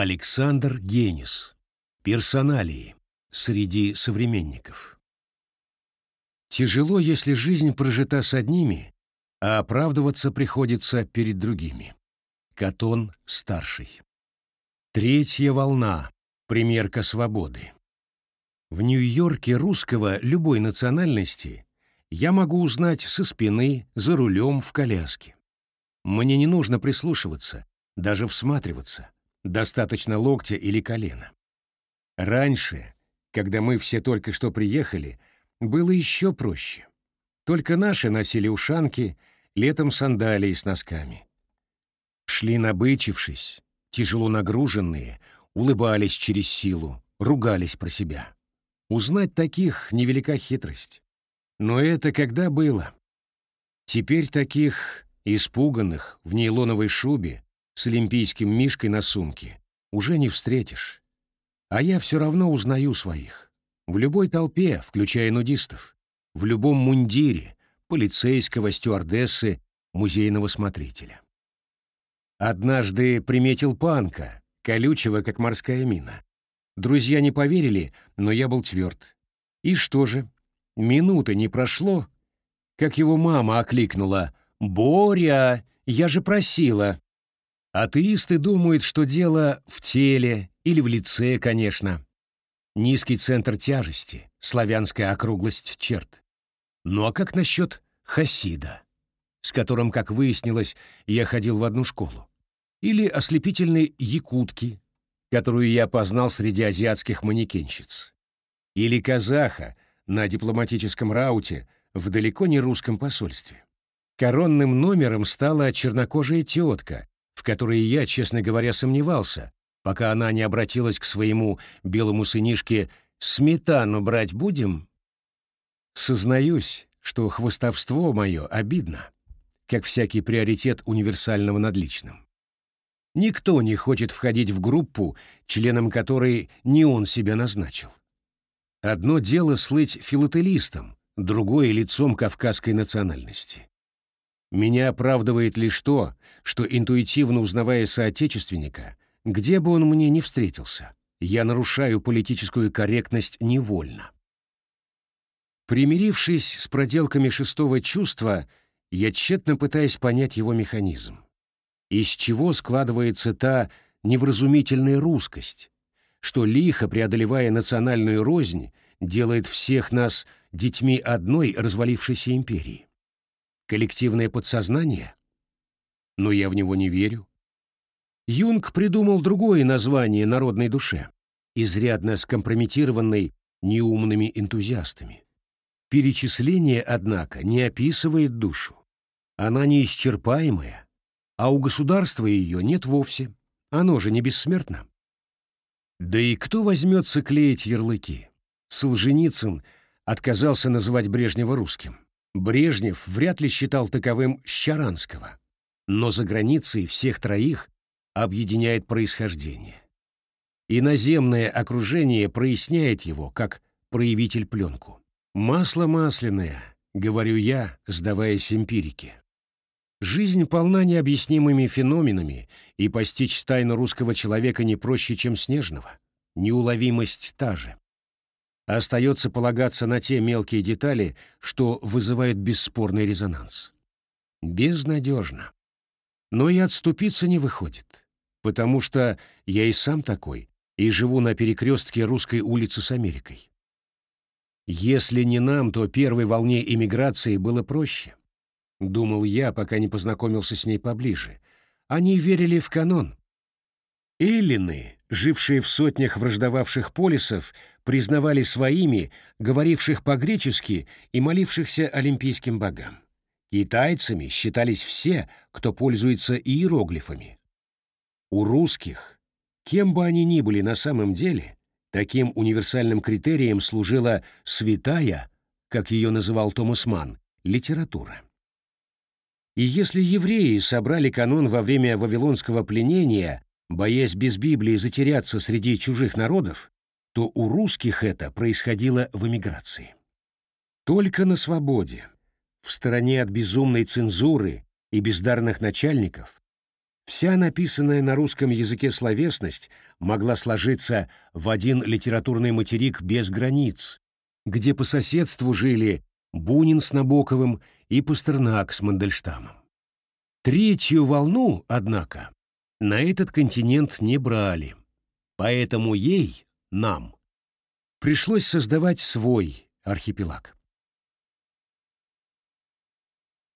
Александр Генис. Персоналии. Среди современников. Тяжело, если жизнь прожита с одними, а оправдываться приходится перед другими. Катон старший. Третья волна. Примерка свободы. В Нью-Йорке русского любой национальности я могу узнать со спины, за рулем, в коляске. Мне не нужно прислушиваться, даже всматриваться. Достаточно локтя или колена. Раньше, когда мы все только что приехали, было еще проще. Только наши носили ушанки, летом сандалии с носками. Шли набычившись, тяжело нагруженные, улыбались через силу, ругались про себя. Узнать таких — невелика хитрость. Но это когда было? Теперь таких, испуганных, в нейлоновой шубе, с олимпийским мишкой на сумке, уже не встретишь. А я все равно узнаю своих. В любой толпе, включая нудистов. В любом мундире, полицейского, стюардессы, музейного смотрителя. Однажды приметил панка, колючего, как морская мина. Друзья не поверили, но я был тверд. И что же? Минуты не прошло, как его мама окликнула «Боря, я же просила». Атеисты думают, что дело в теле или в лице, конечно. Низкий центр тяжести, славянская округлость черт. Ну а как насчет хасида, с которым, как выяснилось, я ходил в одну школу? Или ослепительной якутки, которую я познал среди азиатских манекенщиц? Или казаха, на дипломатическом рауте в далеко не русском посольстве. Коронным номером стала чернокожая тетка, в которой я, честно говоря, сомневался, пока она не обратилась к своему белому сынишке «Сметану брать будем?» Сознаюсь, что хвостовство мое обидно, как всякий приоритет универсального над личным. Никто не хочет входить в группу, членом которой не он себя назначил. Одно дело слыть филателистом, другое — лицом кавказской национальности. Меня оправдывает лишь то, что, интуитивно узнавая соотечественника, где бы он мне ни встретился, я нарушаю политическую корректность невольно. Примирившись с проделками шестого чувства, я тщетно пытаюсь понять его механизм. Из чего складывается та невразумительная русскость, что лихо преодолевая национальную рознь, делает всех нас детьми одной развалившейся империи. Коллективное подсознание? Но я в него не верю. Юнг придумал другое название народной душе, изрядно скомпрометированной неумными энтузиастами. Перечисление, однако, не описывает душу. Она неисчерпаемая, а у государства ее нет вовсе. Оно же не бессмертно. Да и кто возьмется клеить ярлыки? Солженицын отказался называть Брежнева русским. Брежнев вряд ли считал таковым Щаранского. Но за границей всех троих объединяет происхождение. Иноземное окружение проясняет его, как проявитель пленку. «Масло масляное», — говорю я, сдаваясь эмпирике. Жизнь полна необъяснимыми феноменами, и постичь тайну русского человека не проще, чем снежного. Неуловимость та же. Остается полагаться на те мелкие детали, что вызывают бесспорный резонанс. Безнадежно. Но и отступиться не выходит, потому что я и сам такой, и живу на перекрестке русской улицы с Америкой. Если не нам, то первой волне иммиграции было проще. — думал я, пока не познакомился с ней поближе. Они верили в канон. Эллины, жившие в сотнях враждовавших полисов, признавали своими, говоривших по-гречески и молившихся олимпийским богам. Китайцами считались все, кто пользуется иероглифами. У русских, кем бы они ни были на самом деле, таким универсальным критерием служила святая, как ее называл Томас Манн, литература. И если евреи собрали канон во время вавилонского пленения, боясь без Библии затеряться среди чужих народов, то у русских это происходило в эмиграции. Только на свободе, в стороне от безумной цензуры и бездарных начальников, Вся написанная на русском языке словесность могла сложиться в один литературный материк без границ, где по соседству жили Бунин с Набоковым и Пастернак с Мандельштамом. Третью волну, однако, на этот континент не брали, поэтому ей, нам, пришлось создавать свой архипелаг.